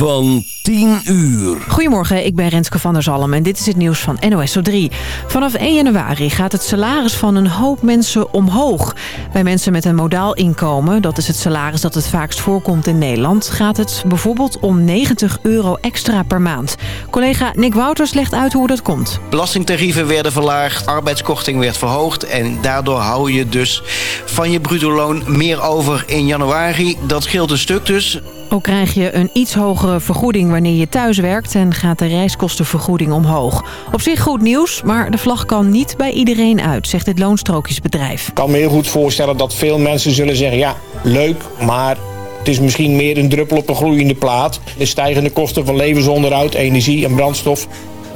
van 10 uur. Goedemorgen, ik ben Renske van der Zalm en dit is het nieuws van NOS op 3. Vanaf 1 januari gaat het salaris van een hoop mensen omhoog. Bij mensen met een modaal inkomen, dat is het salaris dat het vaakst voorkomt in Nederland... gaat het bijvoorbeeld om 90 euro extra per maand. Collega Nick Wouters legt uit hoe dat komt. Belastingtarieven werden verlaagd, arbeidskorting werd verhoogd... en daardoor hou je dus van je bruto loon meer over in januari. Dat scheelt een stuk dus. Ook krijg je een iets hogere vergoeding wanneer je thuis werkt... en gaat de reiskostenvergoeding omhoog. Op zich goed nieuws, maar de vlag kan niet bij iedereen uit... zegt dit loonstrookjesbedrijf. Ik kan me heel goed voorstellen dat veel mensen zullen zeggen... ja, leuk, maar het is misschien meer een druppel op een gloeiende plaat. De stijgende kosten van levensonderhoud, energie en brandstof...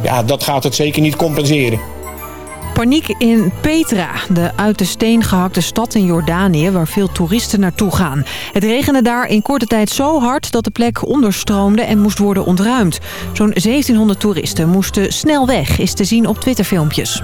ja, dat gaat het zeker niet compenseren. Paniek in Petra, de uit de steen gehakte stad in Jordanië... waar veel toeristen naartoe gaan. Het regende daar in korte tijd zo hard dat de plek onderstroomde en moest worden ontruimd. Zo'n 1700 toeristen moesten snel weg, is te zien op Twitterfilmpjes.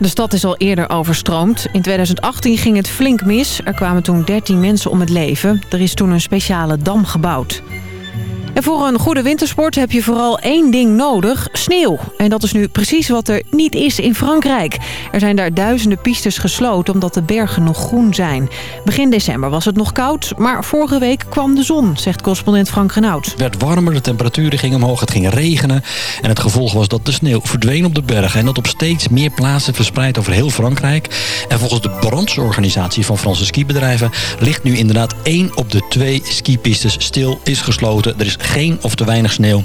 De stad is al eerder overstroomd. In 2018 ging het flink mis. Er kwamen toen 13 mensen om het leven. Er is toen een speciale dam gebouwd. En voor een goede wintersport heb je vooral één ding nodig, sneeuw. En dat is nu precies wat er niet is in Frankrijk. Er zijn daar duizenden pistes gesloten omdat de bergen nog groen zijn. Begin december was het nog koud, maar vorige week kwam de zon, zegt correspondent Frank Renaud. Het werd warmer, de temperaturen gingen omhoog, het ging regenen. En het gevolg was dat de sneeuw verdween op de bergen. En dat op steeds meer plaatsen verspreid over heel Frankrijk. En volgens de brancheorganisatie van Franse skibedrijven... ligt nu inderdaad één op de twee skipistes stil, is gesloten. Er is geen of te weinig sneeuw.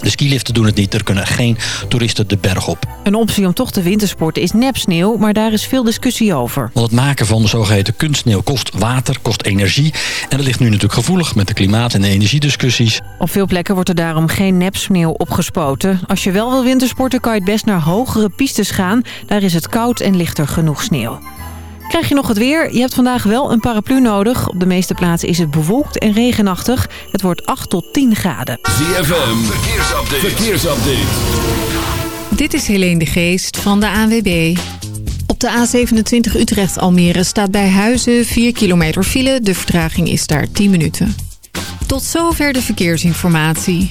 De skiliften doen het niet, er kunnen geen toeristen de berg op. Een optie om toch te wintersporten is nepsneeuw, maar daar is veel discussie over. Want het maken van de zogeheten kunstsneeuw kost water, kost energie. En dat ligt nu natuurlijk gevoelig met de klimaat- en de energiediscussies. Op veel plekken wordt er daarom geen nepsneeuw opgespoten. Als je wel wil wintersporten kan je het best naar hogere pistes gaan. Daar is het koud en ligt er genoeg sneeuw. Krijg je nog het weer? Je hebt vandaag wel een paraplu nodig. Op de meeste plaatsen is het bewolkt en regenachtig. Het wordt 8 tot 10 graden. ZFM, verkeersupdate. verkeersupdate. Dit is Helene de Geest van de ANWB. Op de A27 Utrecht-Almere staat bij Huizen 4 kilometer file. De vertraging is daar 10 minuten. Tot zover de verkeersinformatie.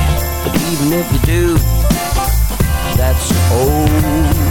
But even if you do, that's okay.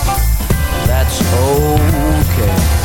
that's okay.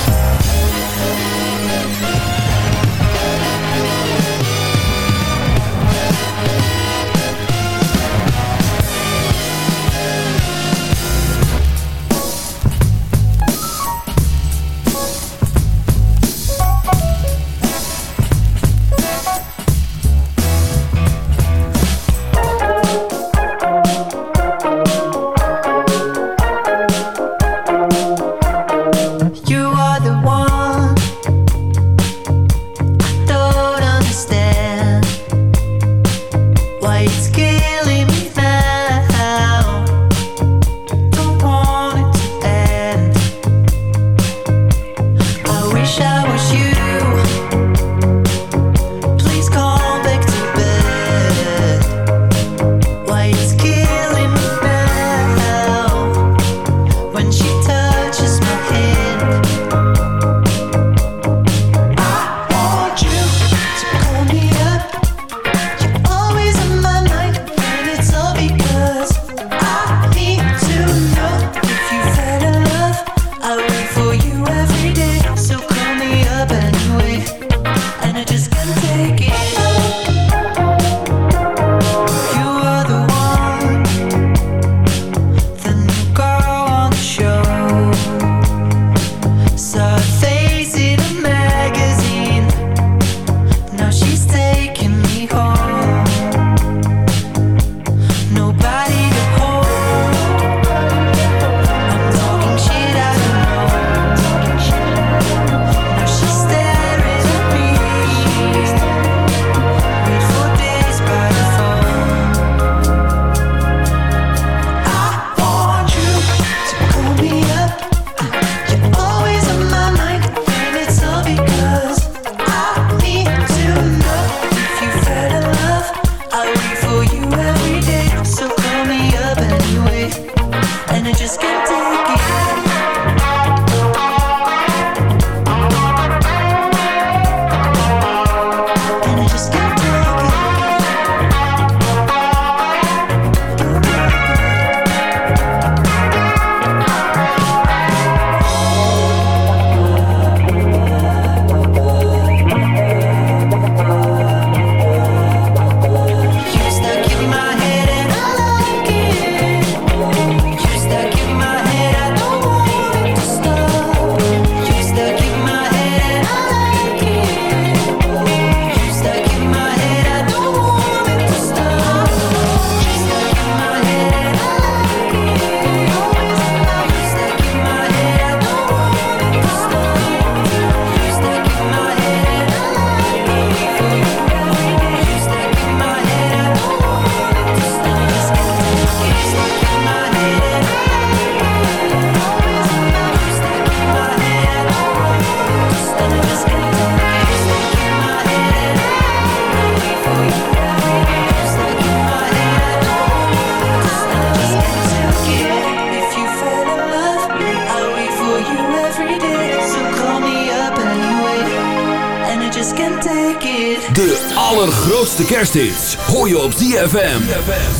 grootste kersthits hoor je op ZFM.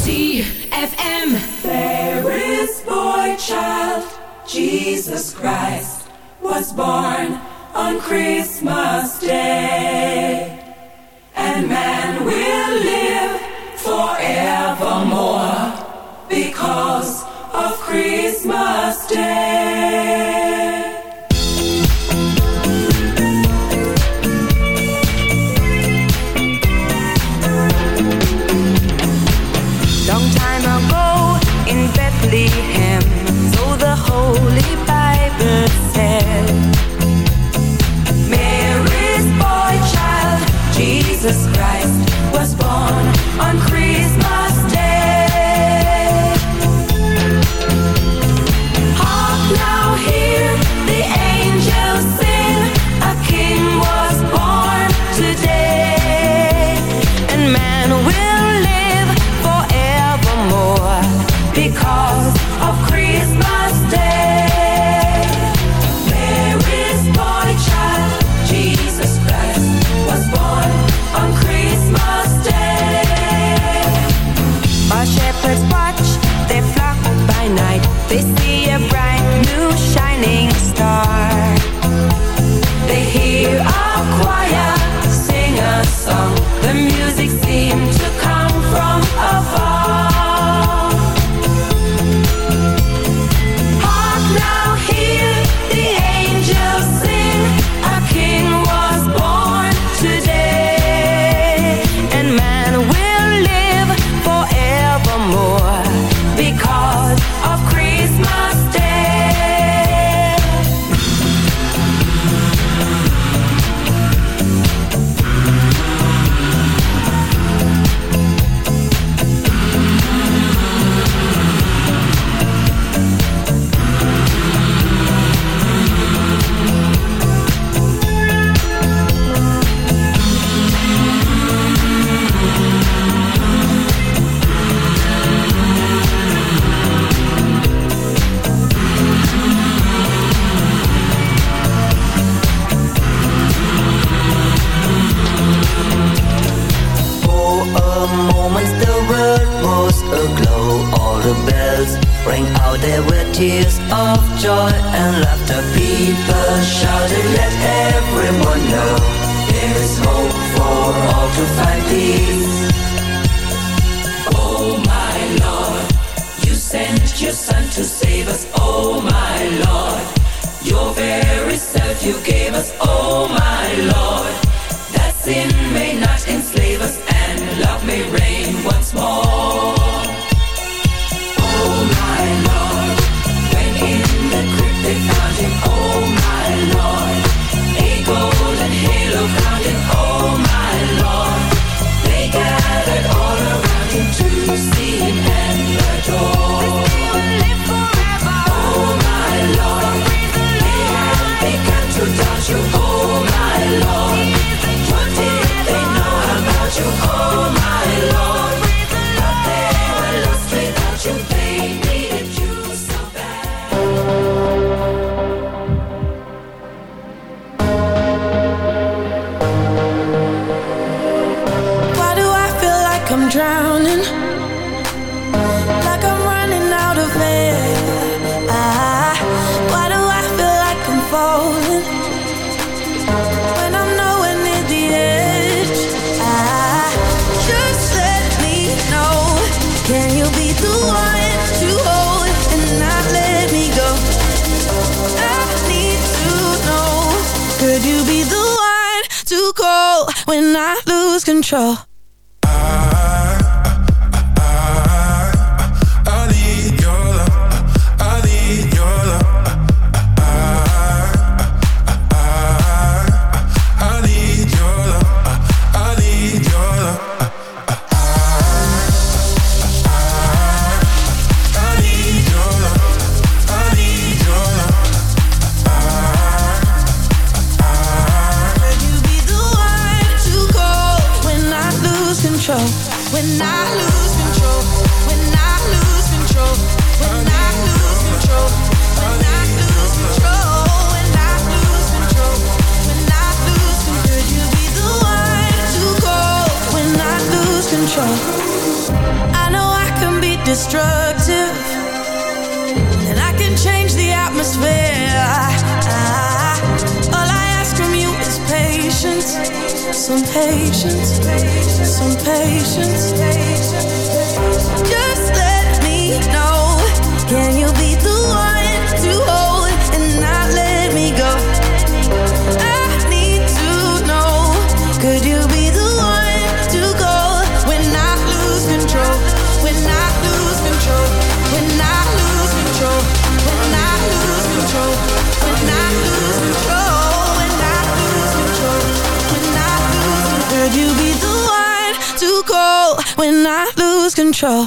ZFM. There is boy child, Jesus Christ, was born on Christmas Day. And man will live forevermore because of Christmas Day. I lose control. when I lose control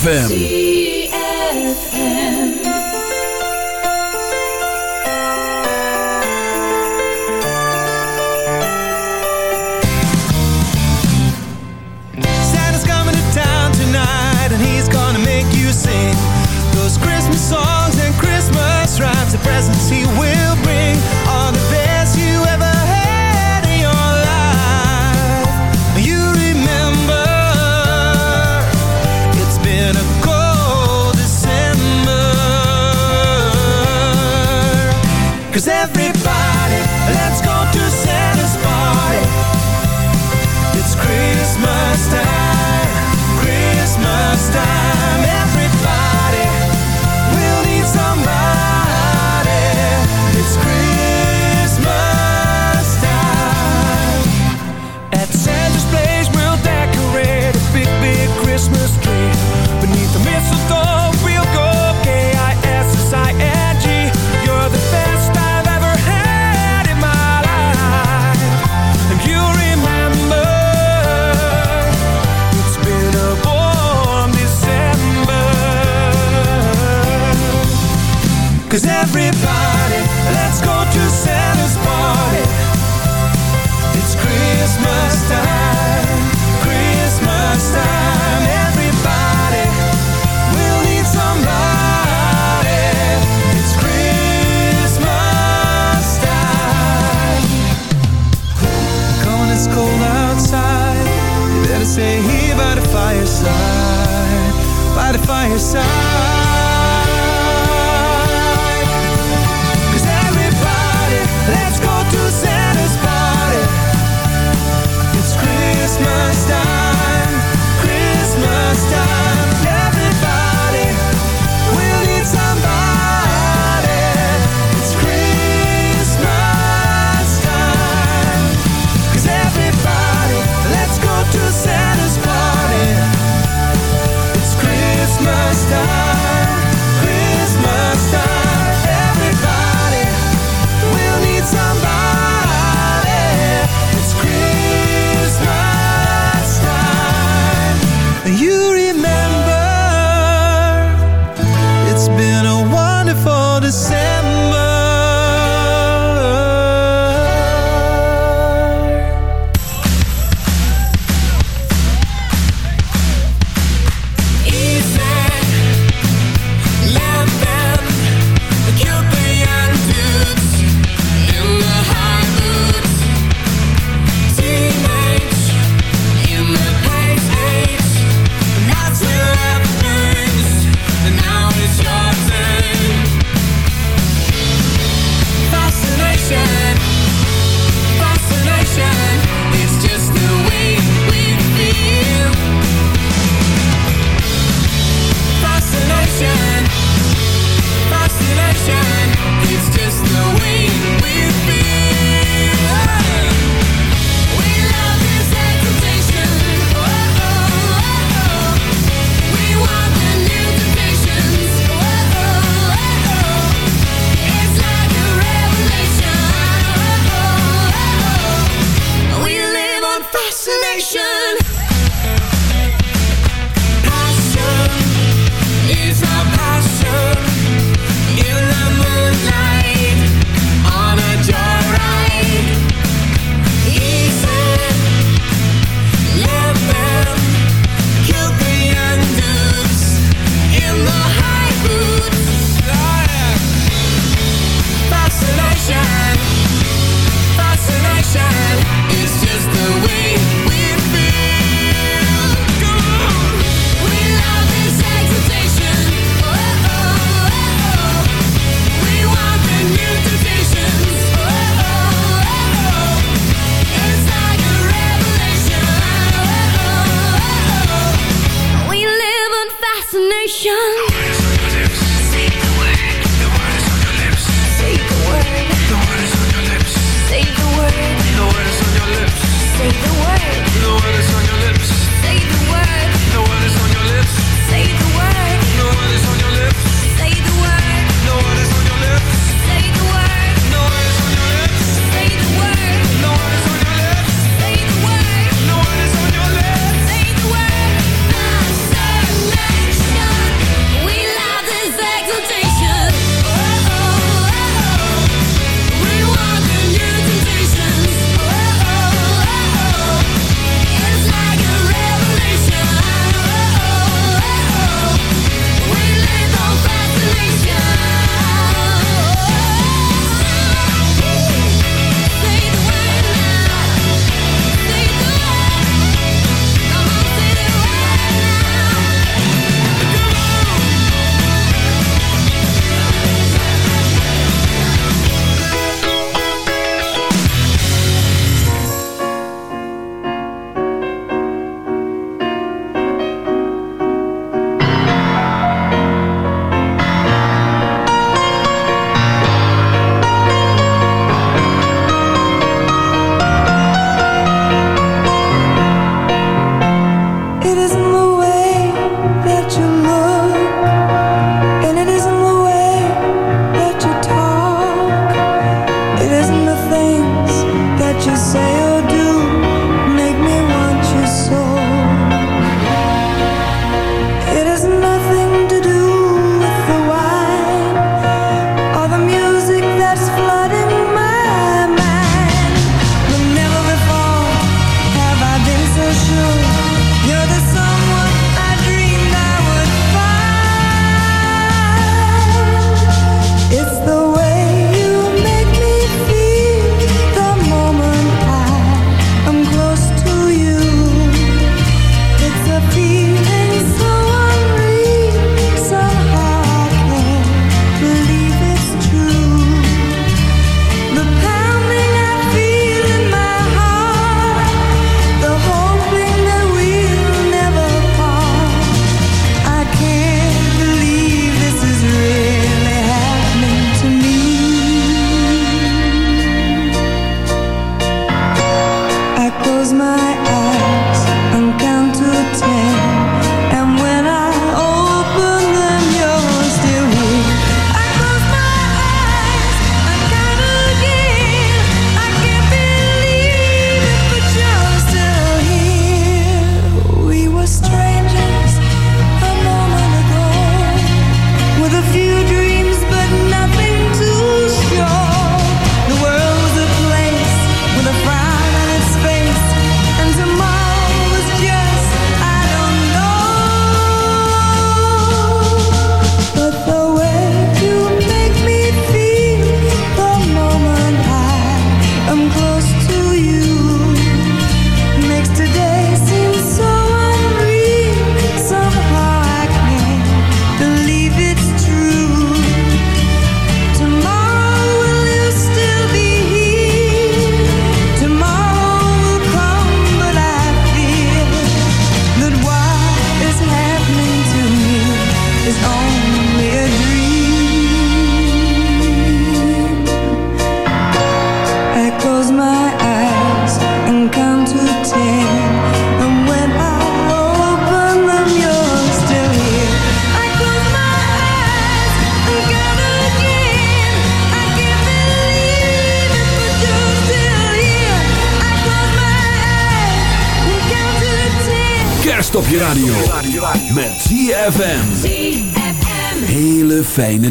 FM.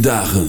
Daar.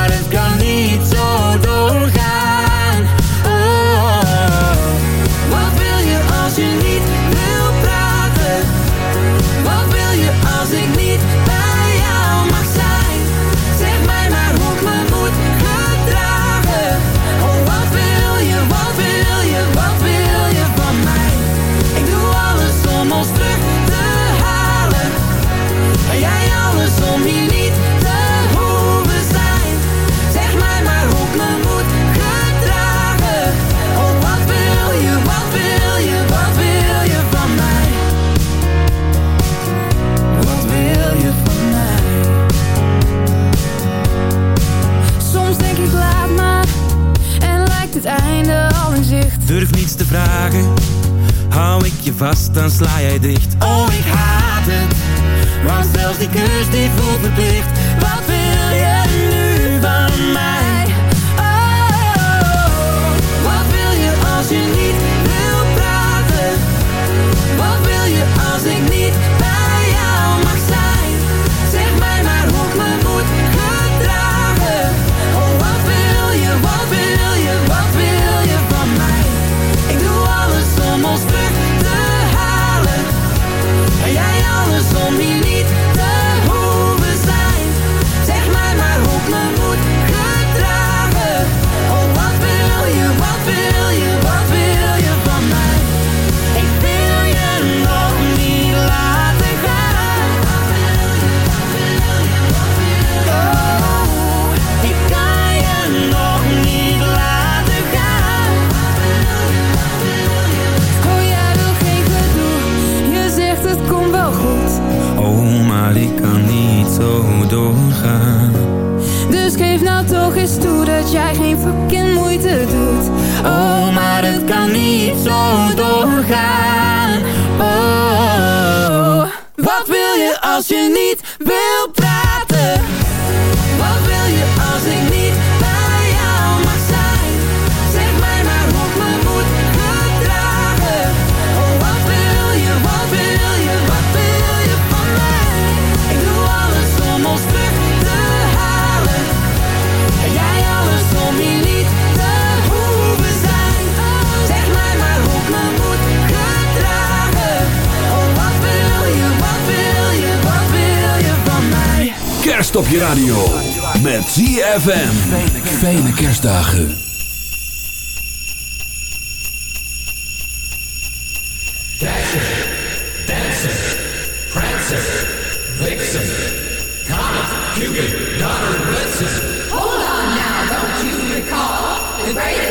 dan sla jij dicht. niet zo doorgaan. Oh. Wat wil je als je niet wilt op je radio. Met ZFM. Fijne kerstdagen. Dasher, Dancer, Prancer, Vixen, Comet, Cupid, Donner, Blitzen. Hold on now, don't you recall the greatest